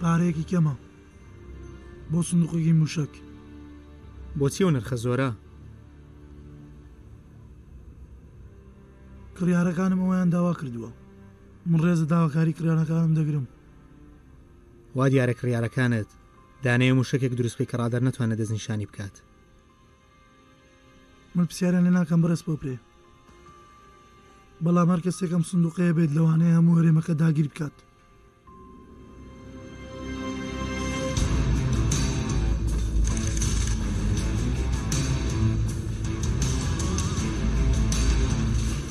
پارەیەکی کەمە بۆ سندوقێکی موشک. بۆچی ئەو نرخە زۆرە؟ کڕیارەکانم ئەویان داوا کردووە من ڕێزە داواکاری کڕیارەکانم دەگرم وا دیارە کڕیارەکانت دانەیە موشکێک دروستکەی کە ڕادەر نەتوانە دەستنیشانی بکات من پسیاریان لێ ناکەم بەڕێز پۆپرێ بەڵام هەر کەسێک ئەم سندوقەیە بێت لەوانەیە هەموو هەرێمەکە داگیر بکات.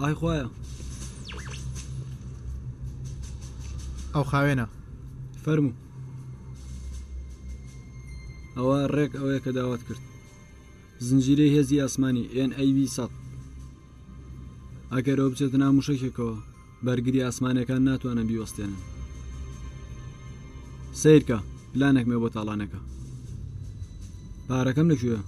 ئای خوایە ئەو خاوێنە فەرموو ئەوە ڕێک ئەوەیە کە داوات کرد زنجیرەی هێزی ئاسمانی ئێن ئەیوی سەد ئەگەر ئەو بچێتە ناو موشەکێکەوە بەرگری ئاسمانەکان ناتوانن بیوەستێنن سیرکە پلانێکمێ بۆ تاڵانەکە پارەکەم لەکوێ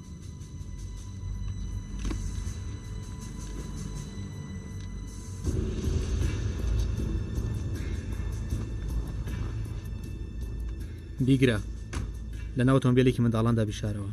بیگرە لە ناو تۆمبیلێکی منداڵاندا بشارەوە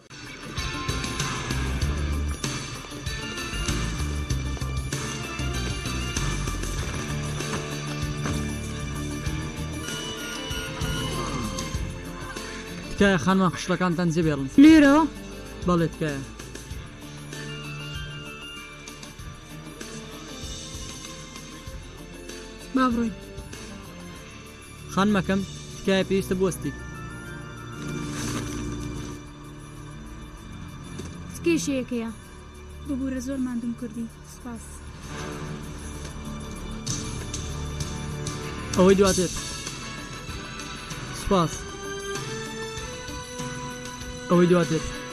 تکایە خانمان خشتەکانتان جێبێڵن لێرە بەڵێ تکایە بابڕین خانمەکەم تکایە پێویستە بوەستیت. چ کێشەیەکەیە؟ ببورە زۆر ماندوم کردی سپاس. ئەوەی دواتر سپاس ئەوەی دواتر.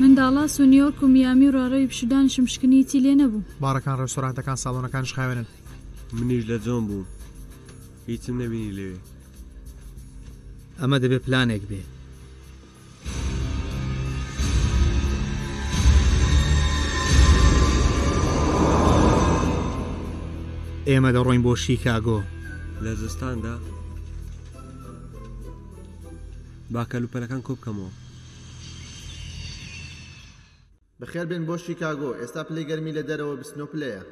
من داڵاس و نیۆرک و میامی و ڕاڕەوی پشودانشم شکنیتی لێ نەبوو باڕەکان ڕێستۆرانتەکان ساڵۆنەکانش خاوێنن منیش لە جۆم بوو هیچم نەبینی لەوێ. ئەمە دەبێ پلانێک بێ. ئێمە دەڕۆین بۆ شیکاگۆ. لە زستاندا با کەلوپەلەکان کۆبکەمەوە. بەخێر بێن بۆ شیکاگۆ. ئێستا پلەی گەرمی لە دەرەوە بیست و نۆ پلەیە.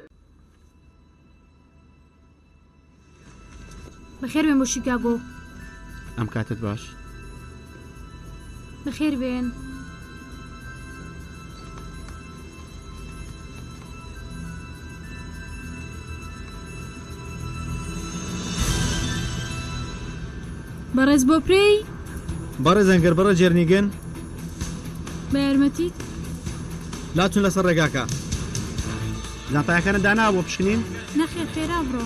بەخێر بێن بۆ شیکاگۆ. ئەم کاتت باش. بەخێر بێن. بەڕێز بۆ پێی بەڕێزان گەر بەڕە جێرنیگەن بە یارمەتیت لاتون لەسەر ڕێگاکە لاتایەکانە دانا بۆ پشکنین نەخێ خێرا بڕۆ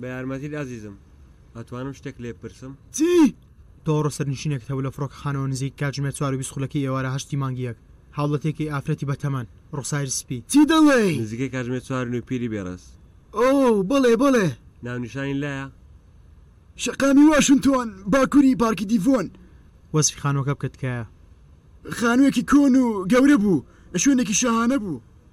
بە یارمەتیت ئازیزم ئەتوانم شتێک لێت بپرسم؟ چی؟ تۆڕە سەرنشینێکت هەبوو لە فڕۆکەخانەوە نزیک کاتژمێر چوار و بیست خولەکی ئێوارە هەشتی مانگی یەک، هاوڵاتییەکی ئافرەتی بەتەمان، ڕوخساری سپی. چی دەڵێی؟ نزیکەی کاتژمێر چوار و نیو پیری بێڕێز. ئۆو بەڵێ بەڵێ. ناونیشانی لایە؟ شەقامی واشنتۆن، باکووری پارکی دیڤۆن. وەسفی خانووەکە بکە تکایە. خانووێکی کۆن و گەورە بوو، لە شوێنێکی شاهانە بوو.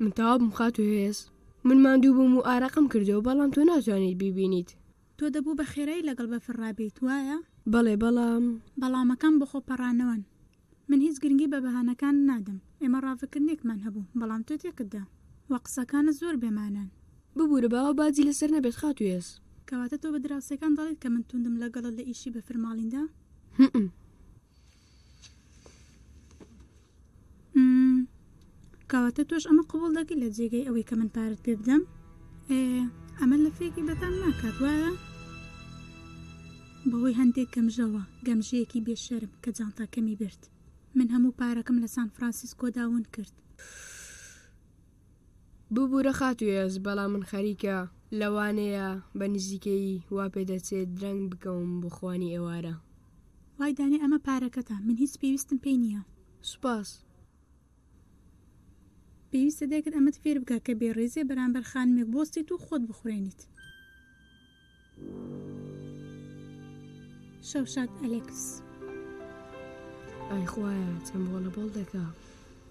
من تەواو بم خاتوو هێز. من ماندوو بووم و ئارەقەم کردووە، بەڵام تۆ ناتوانیت بیبینیت. تۆ دەبوو بە خێرایی لەگەڵ بەفر ڕابێیت، وایە؟ بەڵێ، بەڵام. بەڵامەکان بۆخۆ پەڕانەوەن. من هیچ گرنگی بە بەهانەکانت نادەم. ئێمە ڕاڤەکردنێکمان هەبوو، بەڵام تۆ تێکت دا. وە قسەکانت زۆر بێ مانان. ببورە با ئەو باجی لەسەر نەبێت خاتوو هێز. کەواتە تۆ بە دراوسێکان دەڵێیت کە من توندم لەگەڵت لە ئیشی بەفرماڵیندا؟ هئم. م، کەواتە تۆش ئەمە قبوڵ دەکەی لە جێگەی ئەوەی کە من پارەت پێ بدەم؟ ئێ، ئەمە لە فێکی بەتام ناکات وایە؟ بەهۆی هەندێک گەمژەوە، گەمژەیەکی بێ شەرم کە جانتاکەمی برد. من هەموو پارەکەم لە سان فرانسیسکۆدا ون کرد. ببورە خاتوو ئێس، بەڵام من خەریکە. لەوانەیە بە نزیکەیی وا پێ دەچێت درەنگ بکەوم بۆ خوانی ئێوارە. وای دانێ ئەمە پارەکەتە من هیچ پێویستم پێی نییە سوپاس. پێویستە دایکت ئەمەت فێر بکە کە بێ ڕێزێ بەرامبەر خانمێک بۆستیت و خۆت بخورێنیت. شەوشاد ئەلێکس. ئای خوایە چەند بۆڵە بۆڵ دەکا.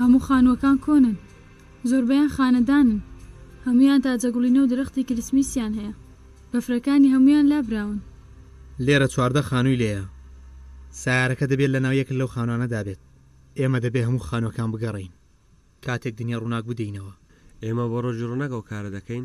هەموو خانووەکان کۆنن زۆربەیان خانەدانن هەمویان تاجە گوڵینە و درەختی کریسمیسیان هەیە بەفرەکانی هەمویان لابراون. لێرە چواردە خانووی لێیە سایارەکە دەبێت لەناو یەکت لەو خانوانەدا بێت ئێمە دەبێت هەموو خانووەکان بگەڕێین کاتێک دنیا ڕووناک بدەینەوە. ئێمە بۆ ڕۆژی ڕووناک ئەو کارە دەکەین.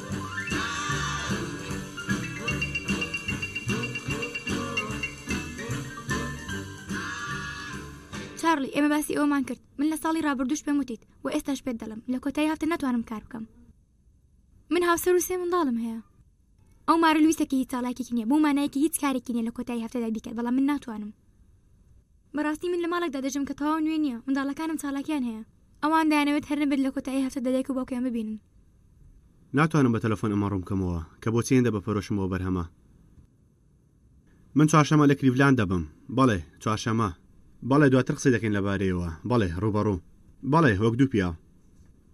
چارلی، ئێمە باسی ئەوەمان کرد، من لە ساڵی ڕابردووش پێم وتیت و ئێستاش پێت دەڵێم، لە کۆتایی هەفتە ناتوانم کار بکەم. من هاوسەر و سێ منداڵم هەیە. ئەو مارا لویسەکە هیچ چالاکییەکی نییە، بەو مانایەی کە هیچ کارێکی نییە لە کۆتایی هەفتەدا بیکات، بەڵام من ناتوانم. بەڕاستی من لە ماڵێکدا دەژیم کە تەواو نوێ نییە، منداڵەکانم چالاکییان هەیە، ئەوان دەیانەوێت هەر نەبێت لە کۆتایی هەفتەدا دایک و باوکیان ببینن. ناتوانم بە تەلەفۆن ئەمە ڕوون بکەمەوە کە بۆچی هێندە بە پەرۆشم بەو بەرهەمە. من چوارشەمە لە کلیڤلاند دەبم. بەڵێ، چوارشەمە. بەڵێ، دواتر قسەی دەکەین لەبارەیەوە. بەڵێ، ڕووبەڕوو. بەڵێ، وەک دوو پیاو.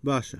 باشە.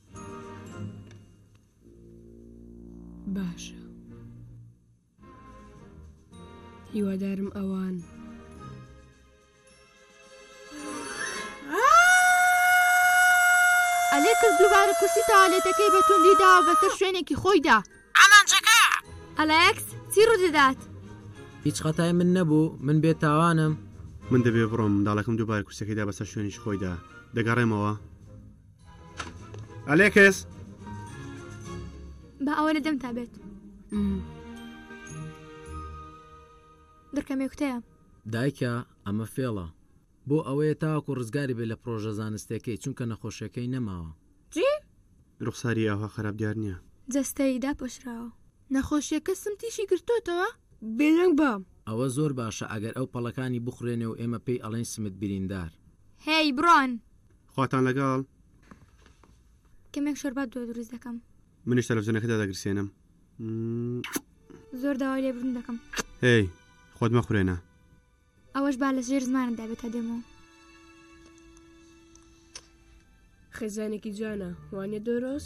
باشە هیوادارم ئەوان. ئەلێکس دووبارە کورسی تەوالێتەکەی بە توندی داوە بەسەر شوێنێکی خۆیدا ئامانجەکە ئەلێکس چی ڕوودەدات؟ هیچ خەتای من نەبوو من بێ تاوانم؟ من دەبێ بڕۆم منداڵەکەم دووبارە کورسەکەی دا بەسەر شوێنیش خۆیدا دەگەڕێمەوە. ئەلێکس! با ئەوە لە دەمتا بێت. درکە مێکوتەیە. دایکە، ئەمە فێڵە. بۆ ئەوەیە تاوەکو ڕزگاری بێت لە پڕۆژە زانستییەکەی، چونکە نەخۆشییەکەی نەماوە. جی؟ ڕوخساری ئاوها خەراپ دیار نییە. جەستەی داپۆشراوە. نەخۆشییەکە سمتیشی گرتۆتەوە؟ بێدەنگ بە. ئەوە زۆر باشە ئەگەر ئەو پەڵەکانی بخورێنێ و ئێمە پێی ئەڵێین سمت بریندار. هێی، بڕۆن! خواتان لەگەڵ. کەمێک شۆربات بۆ دروست دەکەم. منیش تەلەفزیۆنەکە دادەگرسێنم. زۆر داوای لێبوردن دەکەم. هێی، خۆت مەخورێنە. ئەوەش با لەژێر زمانتدا بێت تا دێمەوە. خێزانێکی جوانە، وانیە دۆرۆس؟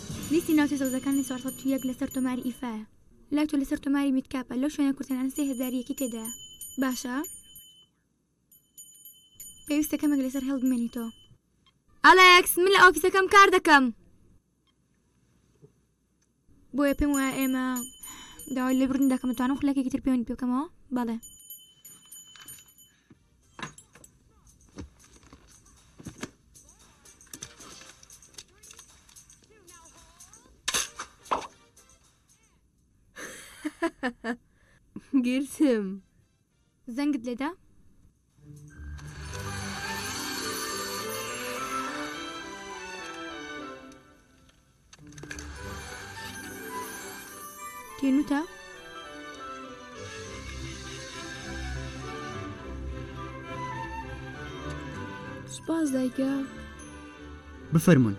لیستی ناوچە سەوزەکانی چوار سەد و یەک لەسەر تۆماری ئیفایە لای تۆ لەسەر تۆماری میتکاپە لەو شوێنە کورتەنانە سێ هەزار یەکی تێدایە باشە پێویستە کەمێک لەسەر هەڵ بمێنی تۆ ئەلێکس من لە ئۆفیسەکەم کار دەکەم بۆیە پێم وایە ئێمە داوای لێبڕین دەکەم توانم خولەکێکی تر پێوەنی پێکەمەوە بەڵێ گرتم زەنگت لێدا بفەرموون.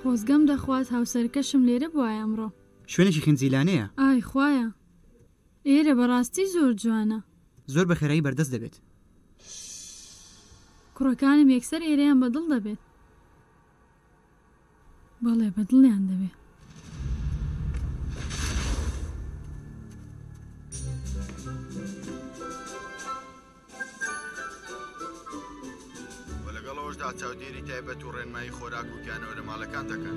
خۆزگەم دەخوات هاوسەرکەشم لێرە بوایە ئەمڕۆ. شوێنێکی خنجیلانەیە؟ ئای خوایە. ئێرە بەڕاستی زۆر جوانە. زۆر بە خێرایی بەردەست دەبێت. کوڕەکانم یەکسەر ئێرەیان بەدڵ دەبێت. بەڵێ بە دڵیان دەوێ. وە لەگەڵ ئەوەشدا چاودێری تایبەت و ڕێنمایی خۆراک و گیانەوەرە ماڵەکان دەکەن.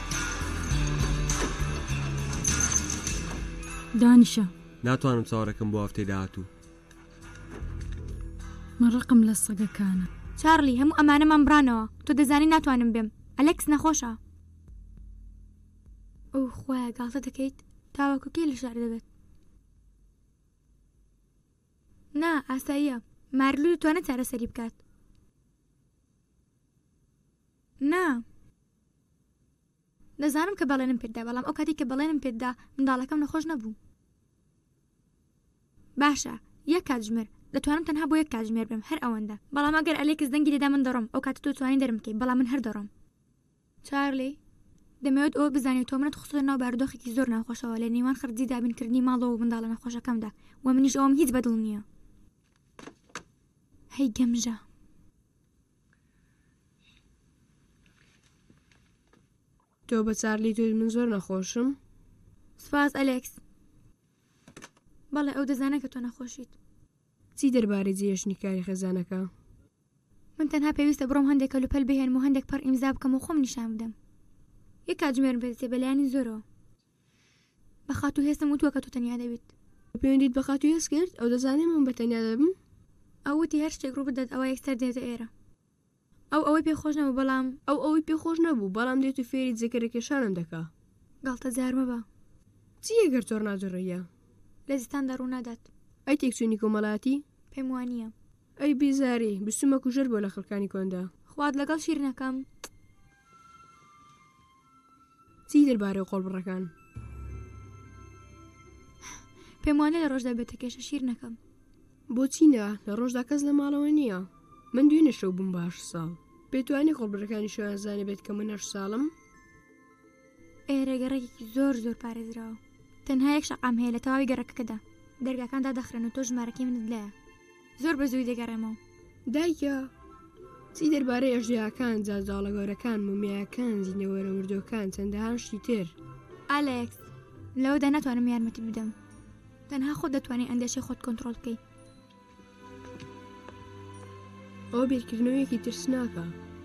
دانیشە ناتوانم چاوەڕێکم بۆ هەفتەی داهاتوو من ڕقم لە سەگەکانە چارلی هەموو ئەمانەمان بڕانەوە تۆ دەزانی ناتوانم بێم ئەلەکس نەخۆشە ئەو خۆیان گاڵتە دەکەیت تاوەکوکەی لە شار دەبێت نا ئاساییە مارلوو توانە چارەسەری بکات نا دەزانم کە بەڵێنم پێت دا، بەڵام ئەو کاتەی کە بەڵێنم پێت دا، منداڵەکەم نەخۆش نەبوو. باشە، یەک کاتژمێر. دەتوانم تەنها بۆ یەک کاتژمێر بێم، هەر ئەوەندە. بەڵام ئەگەر ئەلێکس دەنگی دەدا من دەڕۆم، ئەو کاتە تۆ توانی دەرم بکەی، بەڵام من هەر دەڕۆم. چارلی، دەمەوێت ئەوە بزانیت تۆ منت خستووەتە ناو بارودۆخێکی زۆر ناخۆشەوە لە نێوان خڕجی دابینکردنی ماڵەوە و منداڵە نەخۆشەکەمدا و منیش ئەوەم هیچ بەدڵ نییە. هەی گەمژە. تۆ بە چارلی دوێت من زۆر نەخۆشم سپاس ئەلێکس بەڵێ ئەو دەزانە کە تۆ نەخۆشیت چی دەربارەی جێشنی کاری خێزانەکە من تەنها پێویستە بڕۆم هەندێک کەلوپەل بهێنم و هەندێک پەڕ ئیمزا بکەم و خۆم نیشان بدەم یە کاتژمێرم پێدەچێت بەلایەنی زۆرەوە بە خاتوو هێستم وتووە کە تۆ تەنیا دەبیت. پەیوەندیت بە خاتوو هێست کرد؟ ئەو دەزانێت من بە تەنیا دەبم؟ ئەو وتی هەر شتێک ڕوو بدات ئەوا یەکسەر دێتە ئێرە. ئەو ئەوەی پێ خۆش نەبوو، بەڵام. ئەو ئەوەی پێ خۆش نەبوو، بەڵام دێت و فێری جەکەرەکێشانم دەکا. گاڵتەجار مەبە. چی ئەگەر تۆرنادۆ ڕێیا. لە زستاندا ڕوو نادات؟ ئەی تێکچوونی کۆمەڵایەتی؟ پێم وا نییە. ئەی بیزاری، بچوومە کوژەر بۆ لە خەڵکانی کۆندا. خوات لەگەڵ شیرنەکەم. چی دەربارەی قۆڵبڕەکان پێم وانە لە ڕۆژدا بێتە کێشە شیر نەکەم بۆچی نە لە ڕۆژدا کەس لە ماڵەوە نییە من دوێ نەشەو بووم باش ساڵ پێتوانی قۆڵبرەکانی شویان زانە بێت کە منەش ساڵم ئێرەگەڕێکی زۆر زۆر پارێزراوە تەنها یەک شقام هەیە لە تەواوی گەڕەکەکەدا دەرگاکاندا دەخرێن و تۆ ژمارەکەی منت لایە زۆر بە زووی دەگەڕێمەوە دایکە چی دەربارەی ئەژیاکان جاجاڵە گەورەکان مومیاکان زیندەوەرە مردۆکان چەندەهان شتی تر ئالێکس لەوەدا ناتوانم یارمەتی بدەم تەنها خۆ دەتوانین ئەندێشی خۆت کۆنتترۆل بکەیت ئەو بیرکردنەوەیەکی ترسناکە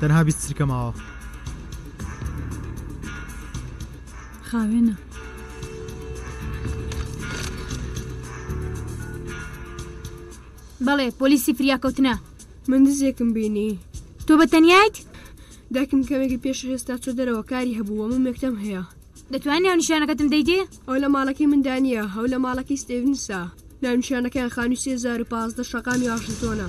تەنها بیست چرکە ماوە خاوێنە بەڵێ پۆلیسی فریاکەوتنە من دزێکم بینی تۆ بە تەنیایت داکم کەمێکی پێش هێستا چۆ دەرەوە کاری هەبوو وەمە مێکتەم هەیە دەتوانی ناونیشانەکەتم دەیدی؟ ئەو لە ماڵەکەی مندا نییە، ئەو لە ماڵەکەی ستێڤنسە. ناونیشانەکەیان خانووی سێ هەزار و پازدە شەقامی واشنتۆنە.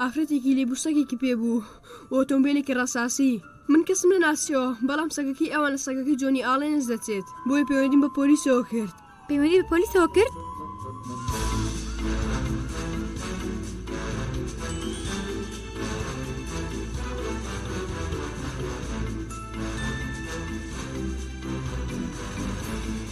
ئافرەتێکی لێبوو سەگێکی پێ بوو و ئۆتۆمبێلێکی ڕەساسی. من کەسم نەناسیەوە، بەڵام سەگەکەی ئەوان لە سەگەکەی جۆنی ئاڵێنس دەچێت، بۆیە پەیوەندیم بە پۆلیسەوە کرد. پەیوەندی بە پۆلیسەوە کرد؟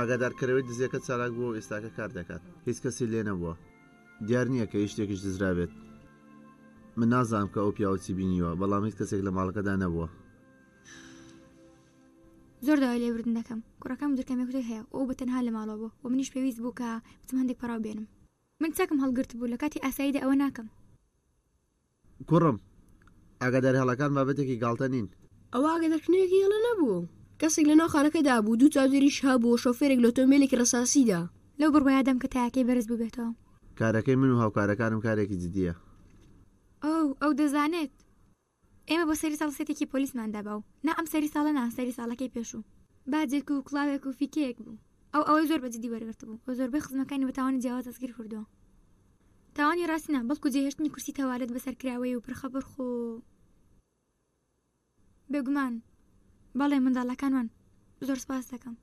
ئاگادارکەرەوەی دزیەکە چالاک بووە و ئێستاکە کار دەکات هیچ کەسی لێ نەبووە دیار نییە کە هیچشتێکیش دزرابێت من نازانم کە ئەو پیاوەچی بینیوە بەڵام هیچ کەسێک لە ماڵەکەدا نەبووە زۆر داوای لێبردن دەکەم کوڕەکەم درکەمێکوتەی هەیە ئەو بە تەنها لە ماڵەوە بۆ و منیش پێویست بوو کە بچم هەندێک پەڕاو بێنم من چەکم هەڵگرتبوو لە کاتی ئاساییدا ئەوە ناکەم. کوڕم، ئاگادار هێڵەکان بابەتێکی گاڵتە نین. ئەوە ئاگادارکردنێکی هێڵە نەبوو. کەسێک لەناو خانەکەدا بوو، دوو چاودێریش هەبوو، شۆفێرێک لە ئۆتۆمبێلێکی ڕەساسیدا. لەو بڕوایەدام کە تایەکەی بەرز بووبێتەوە. کارەکەی من و هاوکارەکانم کارێکی جدییە. ئۆو، ئەو دەزانێت. ئێمە بۆ سەری ساڵ سێتێکی پۆلیسمان دابا و نا ئەم سەری ساڵە نا سەری ساڵەکەی پێشوو باجێک و کڵاوێک و فیکەیەک بوو ئەو ئەوەی زۆر بە جدی وەرگرتبوو و زۆربەی خزمەکانی بە تاوانی جیاواز دەستگیر کردووە تاوانی ڕاستی نا بەڵکو جێهێشتنی کورسی تەوالێت بە سەرکراوەیی و پرخەپرخ و بێگومان بەڵێ منداڵەکانمان زۆر سپاست دەکەم.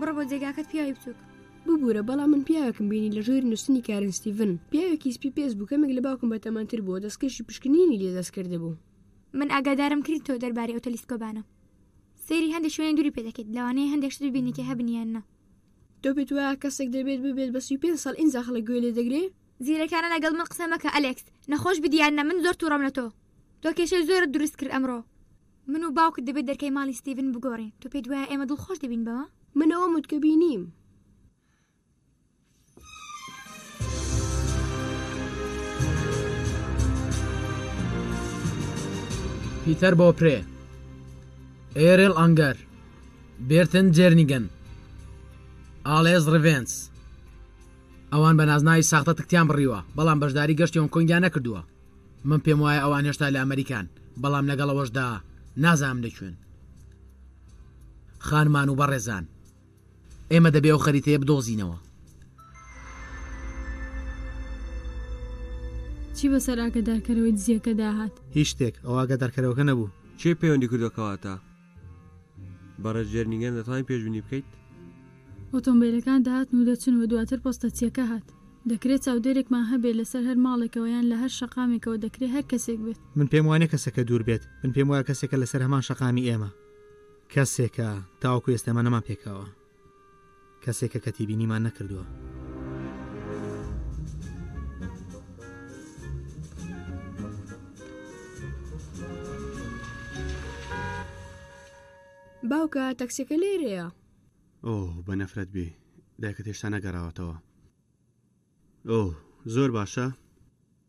بڕە بۆ جێگاکەت پیاوی بچووک ببوورە بەڵام من پیاوێکم بینی لە ژێر نووسنی کارنستیڤن پیاوێکی سپی پێس بوو کەمێک لە باوکم بە تەمەندتر بووە دەستکەشی پشکنینی لێ دەست کرد بوو من ئاگادارم کردی تۆ دەربارەی ئەو تەلیسکۆبانە سەیری هەندێک شوێنی دووری پێ دەکەیت لەوانەیە هەندێک شت ببینی کە هەبن یان نا تۆ پێت وایە کەسێک دەبێت ببێت بە سی و پێنج ساڵ ئینجا خەڵک گوێ لێ دەگرێ؟ زیرەکانە لەگەڵ من قسە مەکە ئەلێکس نەخۆش بدیارنە من زۆر توڕەم لە تۆ تۆ کێشەی زۆرت دروست کرد ئەمڕۆ من و باوکت دەبێت دەرکەی ماڵی ستیڤن بگۆڕین تۆ پێت وایە ئێمە دڵخۆش دەبین بەوە؟ من ئەوەم وت کە بینیم. پیتەر بۆپرێ، ئێرل ئەنگەر. بێرتن جێرنیگن، ئالێز ڕیڤێنس، ئەوان بە نازناوی ساختە تکتیان بڕیوە، بەڵام بەشداری گەشتی هۆنکۆنگیان نەکردووە. من پێم وایە ئەوان هێشتا لە ئەمەریکان، بەڵام لەگەڵ ئەوەشدا نازانم لە کوێن. خانمان و بەڕێزان، ئێمە دەبێ ئەو خەریتەیە بدۆزینەوە. چی بەسەر ئاگادارکەرەوەی دزییەکەدا هات؟ هیچ شتێک، ئەو ئاگادارکەرەوەکە نەبوو. کێ پەیوەندی کردووە کەواتە؟ بەڕێز جێرنیگەن دەتوانیت پێشبینی بکەیت؟ ئۆتۆمبێلەکان دەهاتن و دەچوون و دواتر پۆستەچییەکە هات. دەکرێت چاودێرێکمان هەبێت لەسەر هەر ماڵێکەوە یان لە هەر شەقامێکەوە دەکرێت هەر کەسێک بێت. من پێم وانیە کەسەکە دوور بێت، من پێم وایە کەسەکە لەسەر هەمان شەقامی ئێمە کەسێکە، تاوەکو ئێستا ئێمە نەمان پێکاوە. کەسێکە کە تیبینیمان نەکردووە. باوکە تەکسەکە لێرەیە ئۆ بە نەفرەت بێ دایکە تێشتا نەگەڕاوەتەوە ئۆ زۆر باشە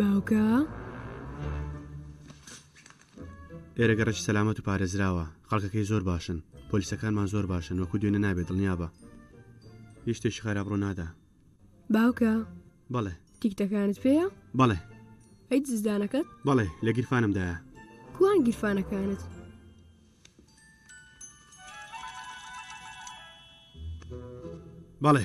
باوکە. ئێرە گەڕەکی سەلامەت و پارێزراوە خەڵکەکەی زۆر باشن پۆلیسەکانمان زۆر باشن وەکو دوێنە نابێت دڵنیابە هیچ شتێکی خراپ ڕوونادا باوکە بەڵێ تیکتەکانت پێەیە بەڵێ ئەی دزدانەکەت بەڵێ لە گیرفانمدایە کوان گیرفانەکانت بەڵێ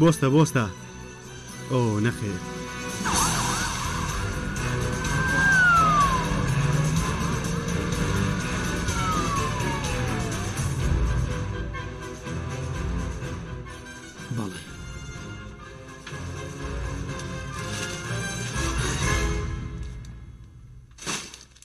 بۆستە بۆستە ئۆ نەخێر.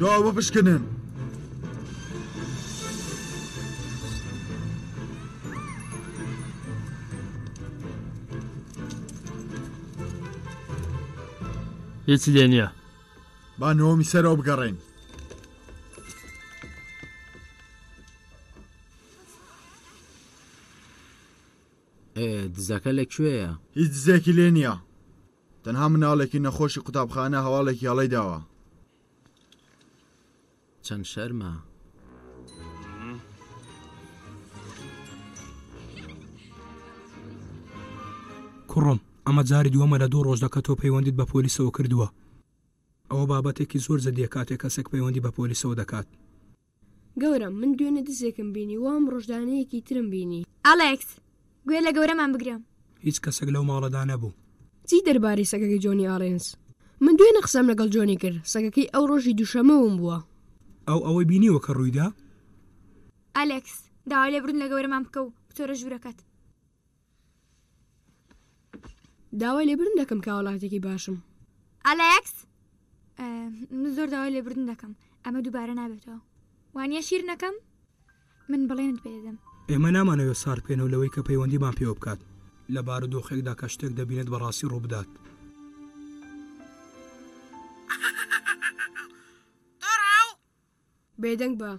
داوە بشکنن. هیچی لێ نییە با نۆمی سەرەوە بگەڕێن دزەکە لە کوێیە؟ هیچ دزێکی لێ نییە تەنها مناڵێکی نەخۆشی قوتابخانە هەواڵێکی هەڵەی داوە. چەند شەرمە. کوڕم ئەمە جاری دووەمە لە دوو ڕۆژدا کە تۆ پەیوەندیت بە پۆلیسەوە کردووە. ئەوە بابەتێکی زۆر جدیە کاتێک کەسێک پەیوەندی بە پۆلیسەوە دەکات. گەورەم، من دوێنێ دزێکم بینی و ئەمڕۆشدانەیەکی ترم بینی. ئەلێکس، گوێ لە گەورەمان بگرە. هیچ کەسێک لەو ماڵەدا نەبوو. چی دەربارەی سەگەکەی جۆنی ئالێنس؟ من دوێنێ قسەم لەگەڵ جۆنی کرد، سەگەکەی ئەو ڕۆژی دووشەممە ون بووە. ئەو ئەوەی بینیوە کە ڕوویدا؟ ئەلێکس، داوای لێبوردن لە گەورەمان بکە و بتۆرە ژوورەکەت. داوای لێبرن دەکەم کە وڵاتێکی باشم ئەلێکس من زۆر داوای لێبردن دەکەم ئەمە دووبارە نابێتەوە وانە شیر نەکەم من بڵێنت پێدەم ئێمە نامانەوێت سار بکەینەوە لەوەی کە پەیوەندیمان پێوە بکات لە بارودۆخێکدا کە شتێک دەبینێت بەڕاستی ڕووبدات. بێدەنگ بە.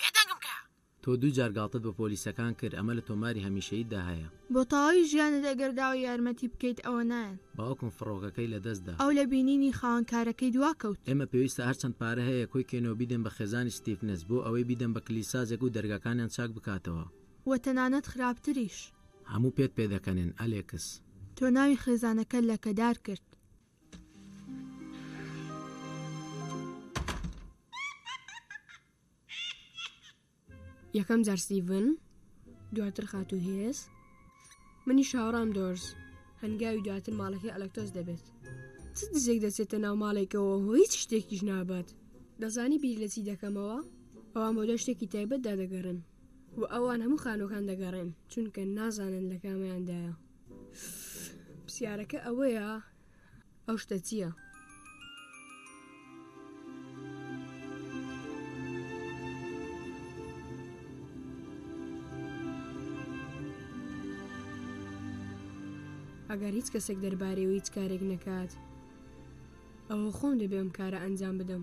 بێدەنگم کرا. تۆ دوو جار گاڵتەت بە پۆلیسەکان کرد ئەمە لە تۆماری هەمیشەییتدا هەیە. بۆ تەواوی ژیانت ئەگەر داوای یارمەتی بکەیت ئەوە نایەن. باوکم فڕۆکەکەی لە دەست دا. ئەو لە بینینی خاوەن کارەکەی دوا کەوت. ئێمە پێویستە هەر چەند پارە هەیە کۆی کەینەوە بیدەن بە خێزانی ستیفنس بۆ ئەوەی بیدەن بە کلیلسازێک و دەرگاکانیان چاک بکاتەوە. وە تەنانەت خراپتریش. هەموو پێت پێدەکەنێن، ئەلێکس. تۆ ناوی خێزانەکەت لەکەدار کرد. یەکەم جار ستیڤن دواتر خاتو هێز منی شاوەڕام دۆرز هەنگاوی دواتر ماڵەکەی ئەلەکتۆز دەبێت چ دزێک دەچێتە ناو ماڵێکەوە هۆ هیچ شتێکیش نابات دەزانی بیر لە چی دەکەمەوە ئەوان بۆ دە شتێکی تایبەتدا دەگەڕن و ئەوان هەموو خانۆکان دەگەڕێن چونکە نازانن لە کامەیاندایە پرسیارەکە ئەوەیە ئەو شتە چییە؟ ئەگەر هیچ کەسێک دەربارەی و هیچ کارێک نەکات ئەوە خۆم دەبێم کارە ئەنجام بدەم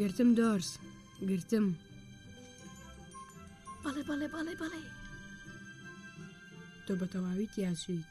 گرتم دۆرس گرتم بەڵێ بەڵێ بەڵێ بەڵێ تۆ بە تەواوی تیاسویت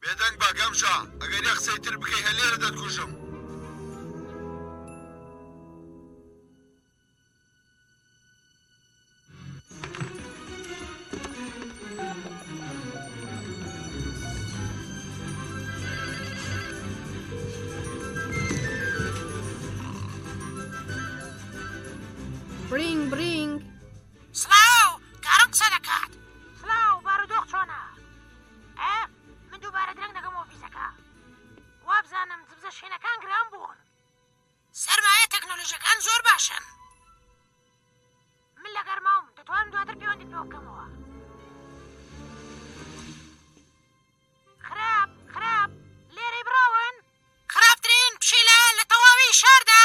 بێدەنگ بە گەمژە ئەگەر یەک قسەی تر بکەی هەر لێرە دەتکوژم. برینگ برینگ سڵاو کارم قسە دەکات. سڵاو بارودۆخ چۆنە؟ ئەف من دووبارە درەنگ دەکەم ئۆفیسەکە وابزانم زبزە شوێنەکان گران بوون سەرمایە تەکنۆلژەکان زۆر باشن من لە گەرماوم دەتوانم دواتر پەیوەندی پێ بکەمەوە خراپ خراپ لێرەی بڕاون خراپترین پشیلە لە تەواوی شاردا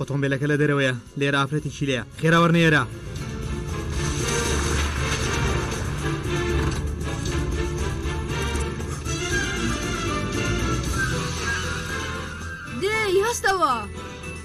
ئۆتۆمبیلەکە لە دەرەوەیە لێرە ئافرەتی چیلەیە خێرا وەرنێرە دێ هەستەوە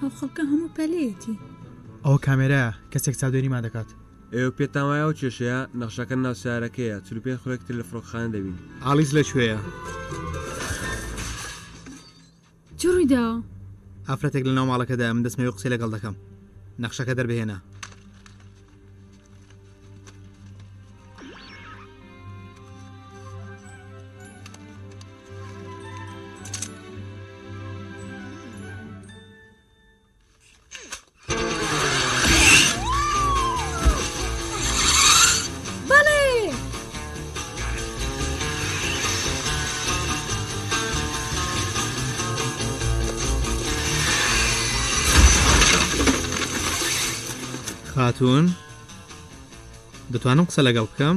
ئەو خەڵکە هەموو پەلەیەتی ئەوە کامێرایە کەسێک چاودێریمان دەکات ئێوە پێتان وایە و کێشەیە نەخشەکە ناو سارەکەیە چل پێ خولێکتر لە فڕۆکخانە دەبین ئالیس لە کوێیە؟ چ ڕوویداوە؟ ئافرەتێک لەناو ماڵەکەدایە، من دەچمەوێ قسەی لەگەڵ دەکەم. نەخشەکە دەربهێنە. خاتون دەتوانم قسە لەگەڵ بکەم؟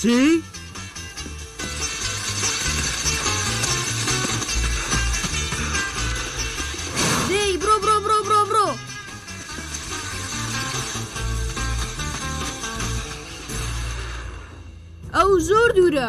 چی؟ دەی بڕۆ بڕۆ بڕۆ بڕۆ بڕۆ ئەو زۆر دوورە.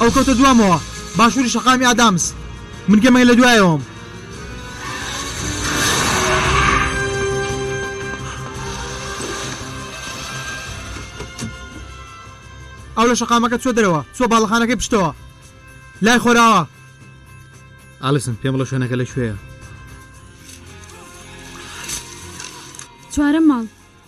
ئەو کەوتە دوامەوە باشوری شەقامی ئادامس من کەمێک لە دوایەوەم. ئەو لە شەقامەکە چۆ دەرەوە چۆ باڵەخانەکەی پشتەوە لای خۆراوە. ئالیسن پێم بڵە شوێنەکە لە کوێیە؟ چوارەم ماڵ.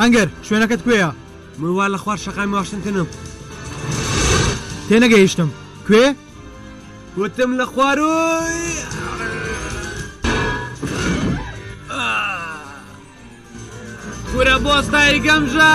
ئەنگەر شوێنەکەت کوێە من وا لە خوار شەقامی واشنگتنم تێنەگەیشتم کوێ وتم لە خواروی کورە بۆستای گەمژە!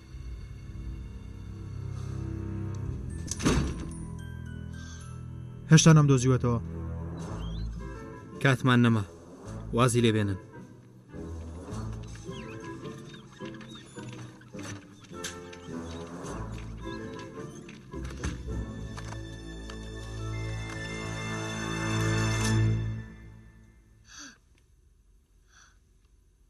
هێشتا نەم دۆزیوەتەوە کاتمان نەما وازی لێبێنن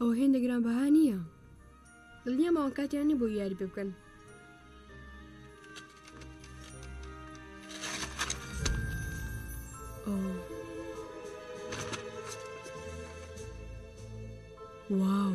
ئەو هێندە گران بەها نییە دڵنیام ئەوان کاتیان نەبوو یاری پێ بکەن واو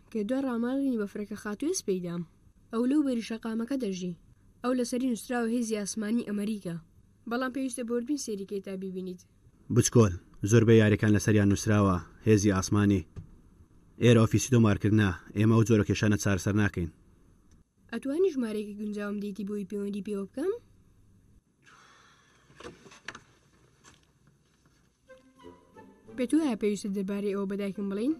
کە دوای ڕاماڵینی بە فرەکەخاتووی سپیی دام، ئەو لەو بەری شەقامەکە دەژی. ئەو لەسەری نووسراوە هێزی ئاسمانیی ئەمەریکا. بەڵام پێویستە بە وردبین سەیری کەی تا بیبینیت. بچکۆل، زۆربەی یاریەکان لەسەریان نووسراوە هێزی ئاسمانیی. ئێرە ئۆفیسی تۆمارکردنە، ئێمە ئەو جۆرە کێشانە چارەسەر ناکەین. ئەتوانی ژمارەیەکی گونجاوم دەیتی بۆی پێوەندی پێوە بکەم؟ پێت وایە پێویستە دەربارەی ئەوە بەدایکم بڵین؟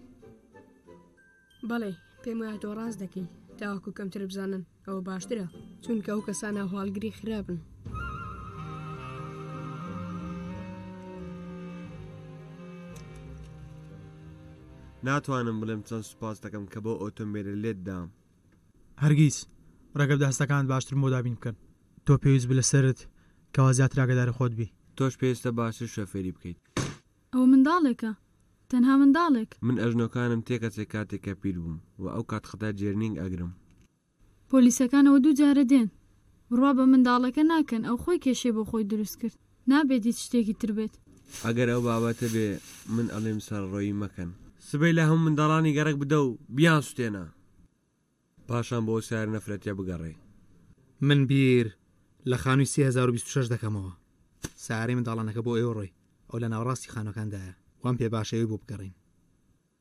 بەڵێ پێم وایە تۆ ڕاست دەکەی تاوەکو کەمتر بزانن ئەوە باشترە چونکە ئەو کەسانە هەواڵگری خراپن. ناتوانم بڵێم چەند سوپاس دەکەم کە بۆ ئۆتۆمبیلە لێت دام. هەرگیز ڕێگە بدە هەستەکانت باشتر بۆ دابین بکەن. تۆ پێویست بە لەسەرت کەوا زیاتر ئاگاداری خۆت بی. تۆش پێویستە باشتر شۆفێری بکەیت. ئەوە منداڵێکە. تەنها منداڵێک. من ئەژنۆکانم تێکەچێ کاتێک کە پیر بووم و ئەو کات خەتای جێرنینگ ئەگرم. پۆلیسەکان ئەوە دوو جارە دێن. بڕوا بە منداڵەکە ناکەن ئەو خۆی کێشەی بۆ خۆی دروست کرد. نابێت هیچ شتێکی تر بێت. ئەگەر ئەو بابەتە بێ من ئەڵێم سەرڕۆیی مەکەن. سبەی لە هەموو منداڵانی گەڕەک بدە و بیانسوتێنە. پاشان بۆ ئەو سارە نەفرەتیە بگەڕێ. من بیر لە خانووی سێ هەزار و بیست و شەش دەکەمەوە. سارەی منداڵانەکە بۆ ئێوە ڕۆی. ئەو لە ناوەڕاستی خانووەکان دایە. وام پێ باشە ئێوەی بۆ بگەڕێین.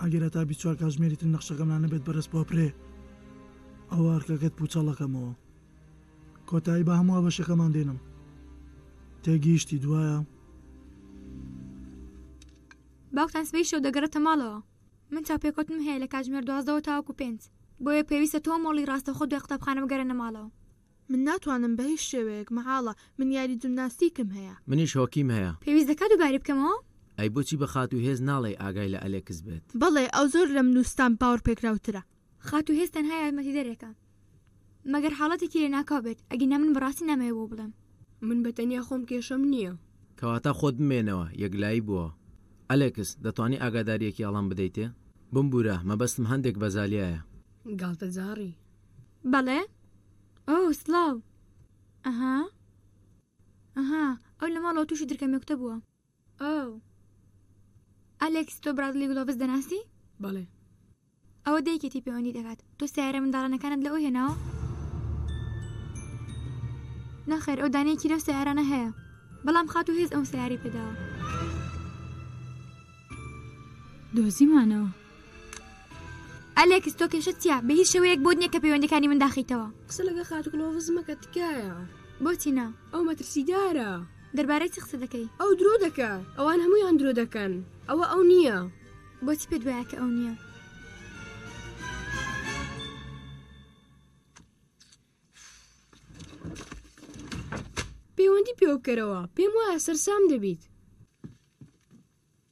ئەگەر هەتا بیست چوار کاتژمێری تر نەخشەکەم لا نەبێت بەرەز پۆپرێ ئەوا ئەرکەکەت پوچەڵ ئەکەمەوە کۆتایی بە هەموو بەشەکەمان دێنم تێگەیشتی دوایە؟ باوکتان سبەی شەو دەگەڕێتە ماڵەوە من چاوپێکەوتنم هەیە لە کاتژمێر دوازدەوە تاوەکو پێنج بۆیە پێویستە تۆ مۆڵی ڕاستەوخۆ دوای قوتابخانە بگەرێنە ماڵەوە من ناتوانم بە هیچ شێوەیەک مەحاڵە من یاری جمناستیکم هەیە. منیش هۆکیم هەیە. پێویست دەکات دووبارەی بکەمەوە؟ ئەی بۆچی بە خاتوو هێز ناڵێی ئاگای لە ئەلێکس بێت؟ بەڵێ ئەو زۆر لە من و ستام باوەڕپێکراوترە. خاتوو هێز تەنها یارمەتیدەرێکە مەگەر حاڵەتێکی لەناکاو بێت ئەگینا من بەڕاستی نامەوێ بۆ بڵێم. من بە تەنیا خۆم کێشەم نییە. کەواتە خۆت بمێنەوە یەکلایی بووە. ئەلێکس دەتوانی ئاگادارییەکی ئەڵەم بدەیتێ؟ بمبوورە مەبەستم هەندێک بەزالیایە. گاڵتەجاڕی بەڵێ ئۆو سڵاو ئەها ئەها ئەو لە ماڵەوە تووشی درکە مێکوتە بووە ئۆو ئەلێکس تۆ برادلی گڵۆڤس دەناسی؟ بەڵێ ئەوە دایکێتی پەیوەندی دەکات تۆ سەیارە منداڵانەکانت لەوە هێناوە؟ نەخێر ئەو دانەیەکی لەو سەیارانە هەیە بەڵام خاتوو هێز ئەو سەیارەی پێداوە دۆزیمانەوە. ئەلێکس تۆ کێشەت چیە بە هیچ شێوەیەک بۆت نییە کە پەیوەندەکانی من داخیتەوە قسە لەگە خاتو کلۆڤس مەکە تکایە بۆچی نا ئەو مەترسیدارە دەربارەی چ قسە دەکەی ئەو درۆ دەکا ئەوان هەموویان درۆ دەکەن ئەوە ئەو نییە بۆچی پێت وایە کە ئەو نییە پەیوەندی پێوە بکەرەوە پێم وایە سەرسام دەبیت.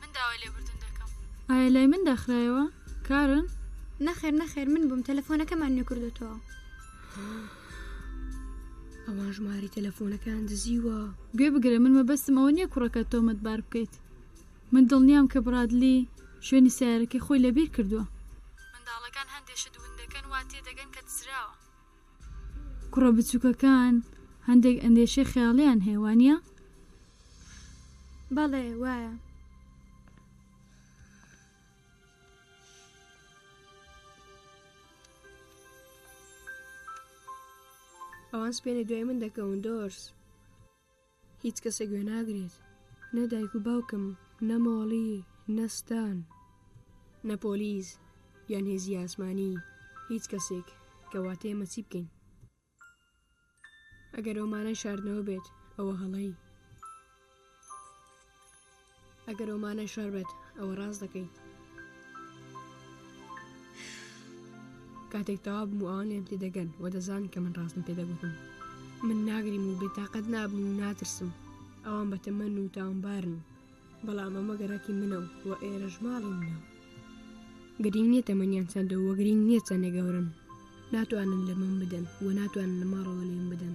من داوای لێبوردن دەکەم. ئایا لای من داخرایەوە؟ کارن؟ نەخێر نەخێر من بووم تەلەفۆنەکەمان نوێ کردوتەوە. ئەوان ژماری تەلەفۆنەکان دزیوە گوێ بگرە من مەبەستم ئەوە نییە کوڕەکە تۆمەت بار بکەیت من دڵنیام کە بڕادلی شوێنی سیارەکەی خۆی لەبیر کردووە منداڵەکان هەندێشت وندەکەن وا تێدەگەن کە دزراوە کوڕە بچوکەکان هەندێک ئەندێشەی خەیاڵیان هەیە وانیە؟ بەڵێ وایە. ئەوان سپێنێ دوای من دەکەون دۆرس. هیچ کەسێک گوێ ناگرێت نە دایک و باوکم نە مۆڵی نەستان نە پۆلیس یان هێزی ئاسمانی هیچ کەسێک کەواتە ئێمە چی بکەین ئەگەر ئەومانای شاردنەوە بێت ئەوە هەڵەی ئەگەر ئەو مانای شار بێت ئەوە ڕاست دەکەیت کاتێک تەواب و ئەوان لێم تێدەگەن و دەزان کە من ڕاستم پێدەگوتم من ناگریم و بێتاقەت نابم و ناترسم ئەوان بە تەمەن و تاوانبارن بەڵام ئەمە گەڕاکی منە و ئێرەش ماڵی منە گرنگ نییە تەمەنیان چەندە و گرنگ نییە چەندە گەورن ناتوانن لە من بدەن و ناتوانن لە ماڕەوە لێم بدەن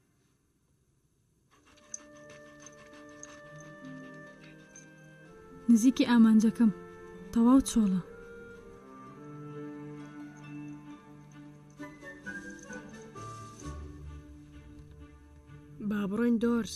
نزیکی ئامانجەکەم تەواو چۆڵە. با بڕۆین دۆرس.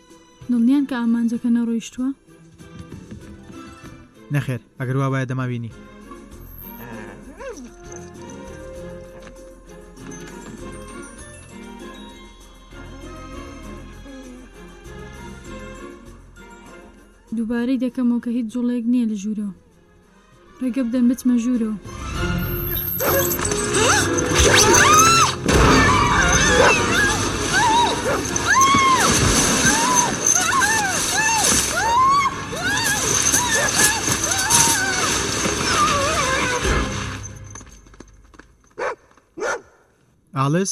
دڵنیان کە ئامانجەکە نەڕۆیشتووە؟ نەخێر ئەگەر وابایە دەماوینی. دووبارەی دەکەمەوە کە هیچ جوڵەیەک نییە لە ژوورەوە. ڕێگە بدەن بچمە ژوورەوە. ئاڵس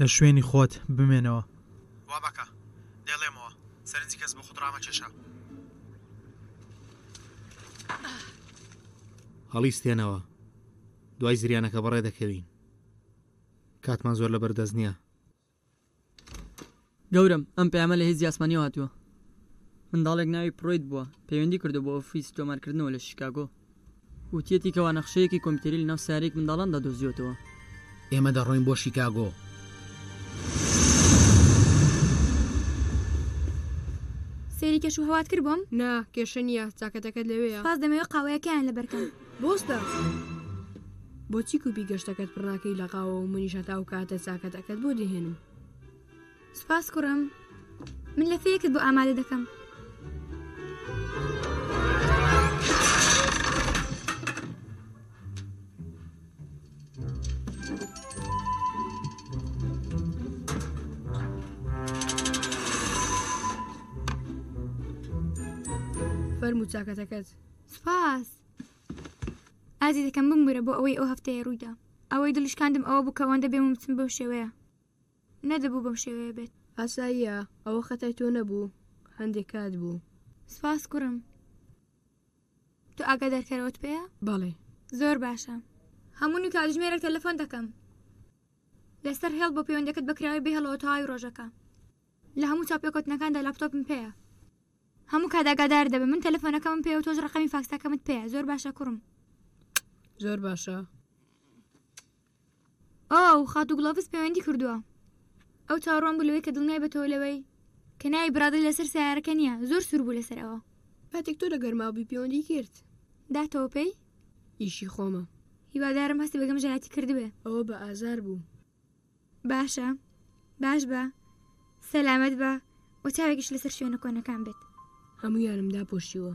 لە شوێنی خۆت بمێنەوە. وا مەکە. دەیڵێمەوە. سەرنجی کەس بۆ خۆت ڕامەکێشە. هەڵیستێنەوە. دوای زریانەکە بەڕێ دەکەوین. کاتمان زۆر لەبەر دەست نییە. گەورەم، ئەم پەیامە لە هێزی ئاسمانییەوە هاتووە. منداڵێک ناوی پروید بووە، پەیوەندی کردووە بۆ ئۆفیسی تۆمارکردنەوە لە شیکاگۆ. وتیەتی کەوا نەخشەیەکی کۆمپیوتەری لەناو سەیارەیەکی منداڵاندا دۆزیوەتەوە. ئێمە دەڕۆین بۆ شیکاگۆ. سەیری کەشوهەوات کردبووم؟ نا، کێشە نییە. جاکەتەکەت لەوێیە. سوپاس، دەمەوێت قاوەیەکەیان لەبەر کەم. دۆستە بۆچی کوپی گەشتەکەت پڕناکەی لە قاوە و منیش هەتا و کاتە چاکەتەکەت بۆ دەهێنم سپاس کوڕم من لە فێکت بۆ ئامادە دەکەم فەرموو چاکەتەکەت سپاس ئازیزەکەم بمبورە بۆ ئەوەی ئەو هەفتەیە روویدا ئەوەی دڵیشکاندم ئەوە بوو کە ئەوەندە بێ مومچم بەو شێوەیە نەدەبوو بەم شێوەیە بێت. ئاساییە ئەوە خەتای تۆ نەبوو هەندێ کات بوو. سپاس کوڕم تۆ ئاگادارکەرەوەت پێیە؟ بەڵێ. زۆر باشە هەموو نیو کاتژمێرێک تەلەفۆن دەکەم لەسەر هێڵ بۆ پەیوەندیەکەت بە کراوەی بێ هێڵەوە تەواوی رۆژەکە لە هەموو چاوپێکەوتنەکاندا لاپتۆپم پێیە. هەموو کات ئاگادار دەبم. من تەلەفۆنەکەمم پێیە و تۆش ڕەقەمی فاکسەکەمت پێیە زۆر باشە کوڕم. زۆر باشە. ئۆو خاتوو گڵۆڤس پەیوەندی کردووە. ئەو چاوەڕوان بوو لەوەی کە دڵنیای بێتەوە لەوەی کە ناوی برادەی لەسەر سەیارەکە نییە. زۆر سوور بوو لەسەر ئەوە. کاتێک تۆ لە گەرما بووی پەیوەندی کرد. داتەوە پێی؟ ئیشی خۆمە. هیوادارم هەستی بە گەمژایەتی کردبێ. ئەوە بە ئازار بوو. باشە باش بە سەلامەت بە و چاوێکیش لەسەر شوێنە کۆنەکان بێت هەموویانم داپۆشیوە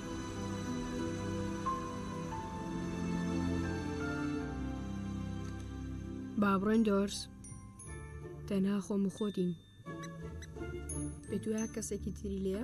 با بڕۆین دۆرس تەنها خۆم و خۆتین بە دوای کەسێکی تری لێە؟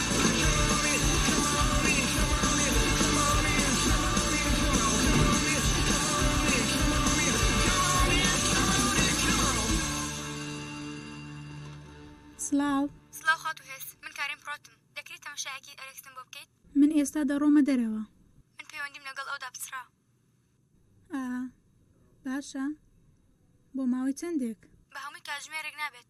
سڵاو. سڵاو خاتوو هێز من کارین پڕۆتم دەکرێ تەمەشایەکی ئەرێکستم بۆ بکەیت؟ من ئێستا دەڕۆمە دەرەوە. من پەیوەندیم لەگەڵ ئەودا پچڕا. ئا باشە بۆ ماوەی چەندێک؟ بە هەمووی کاتژمێرێک نابێت.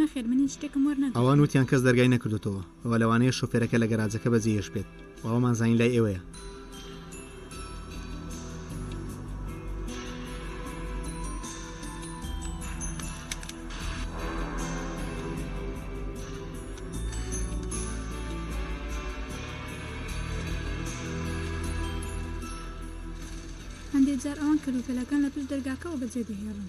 نەخێر من هیچ شتێکم وەرنەگرت ئەوان وتیان کەس دەرگای نەکردوتەوە ئەوە لەوانەیە شوفێرەکە لە گەراجەکە بەجێهێش بێت ئەوەمان زانین لای ئێوەیە هەندێک جار ئەوان کەلوپەلەکان لە پشت دەرگاکەەوە بەجێ دەهێڵن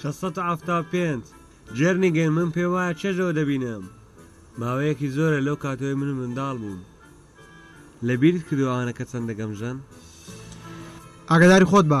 شەش سەد و حەفتا و پێنج. جێرنیگن من پێم وایە چێژ لەوە دەبینم ماوەیەکی زۆرە لەو کاتەوەی من منداڵ بووم. لەبیرت کردووە ئەوانە کە چەندە گەمژەن؟ ئاگاداری خۆت بە.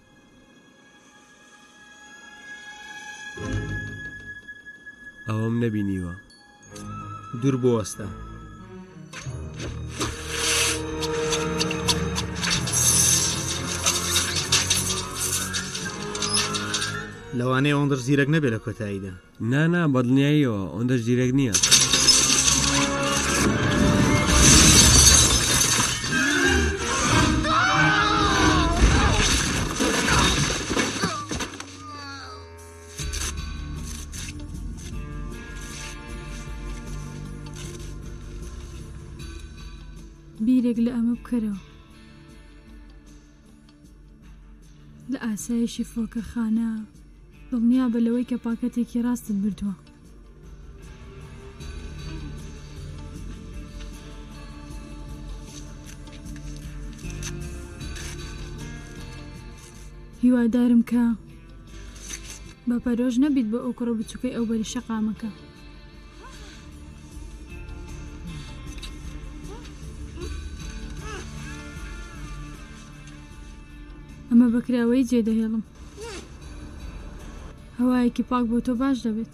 ئەوەم نەبینیوە دوور بۆ ئەستا لەوانەیە ئەوەندەش زیرەک نەبێت لە کۆتاییدا نا نا بەدڵنیاییەوە ئەوەندەش زیرەک نییە. بیرێک لە ئەمە بکەرەوە. لە ئاسایشی فڕۆکەخانە دڵنیابە لەوەی کە پاکەتێکی ڕاستت بردووە. هیوادارم کە بە پەرۆش نەبیت بۆ ئەو کوڕە بچووکەی ئەو بەری شەقامەکە. ئەمە بەکراوەی جێدەهێڵم هەوایەکی پاک بۆ تۆ باش دەبێت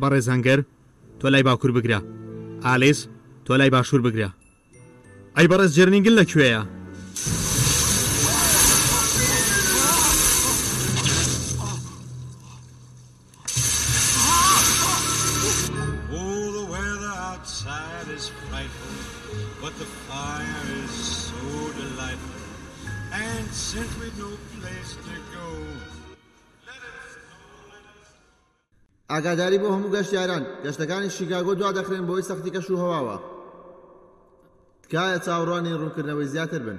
بەڕێز هەنگەر تۆ لای باکور بگرە ئالیس تۆ لای باشور بگرە ئەی بەڕێز جرنینگل لە کوێیە؟ ئاگاداری بۆ هەموو گەشتیاران، گەشتەکانی شیکاگۆ دوادەخرێن بەهۆی سەختی کەش و هەواوە، تکایە چاوڕوانی ڕوونکردنەوەی زیاتر بن.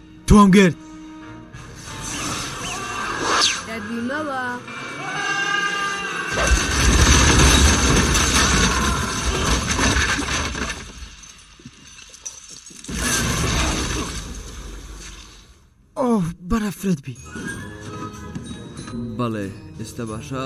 تۆم گرت. دەردی مەوە. ئۆف بەرەفرەت بی. بەڵێ ئێستا باشە.